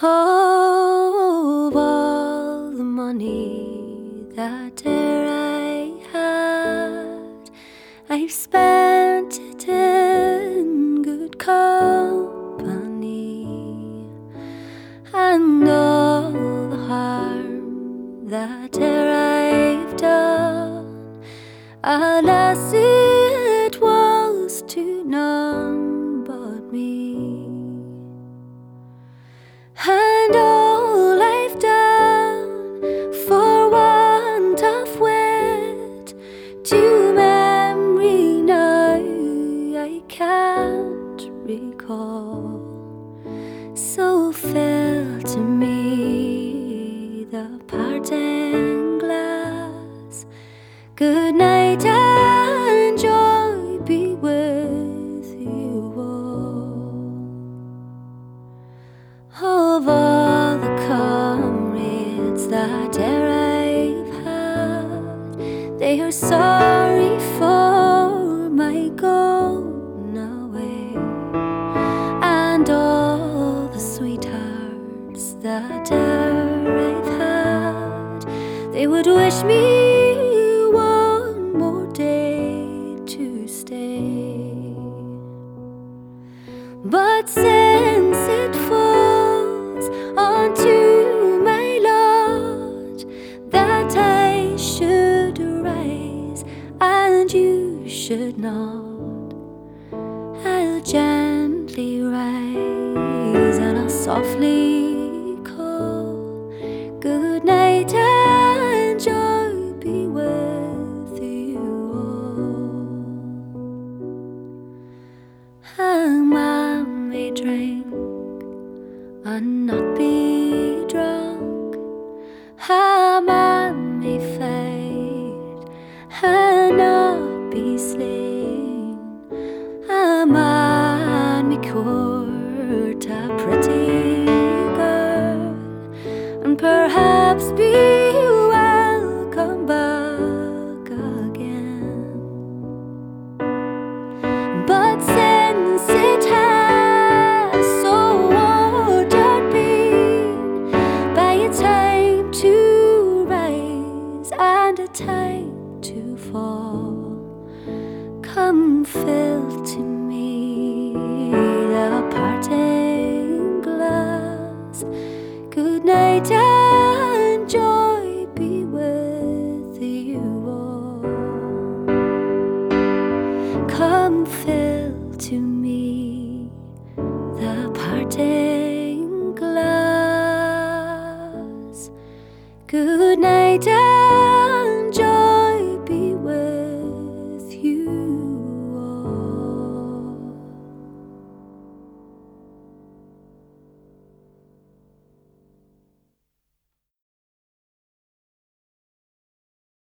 Oh, all the money that e'er I had, I've spent it in good company, and all the harm that e'er I've done, it So fell to me the parting glass. Good night and joy be with you all. Of all the comrades that e'er I've had, they are sorry that I've had, they would wish me one more day to stay. But since it falls onto my lot that I should rise and you should not, I'll gently rise and I'll softly and not be drunk. A man may fight time to fall, come fill to me the parting glass. Good night and joy be with you all. Come fill to me the parting glass. Good night.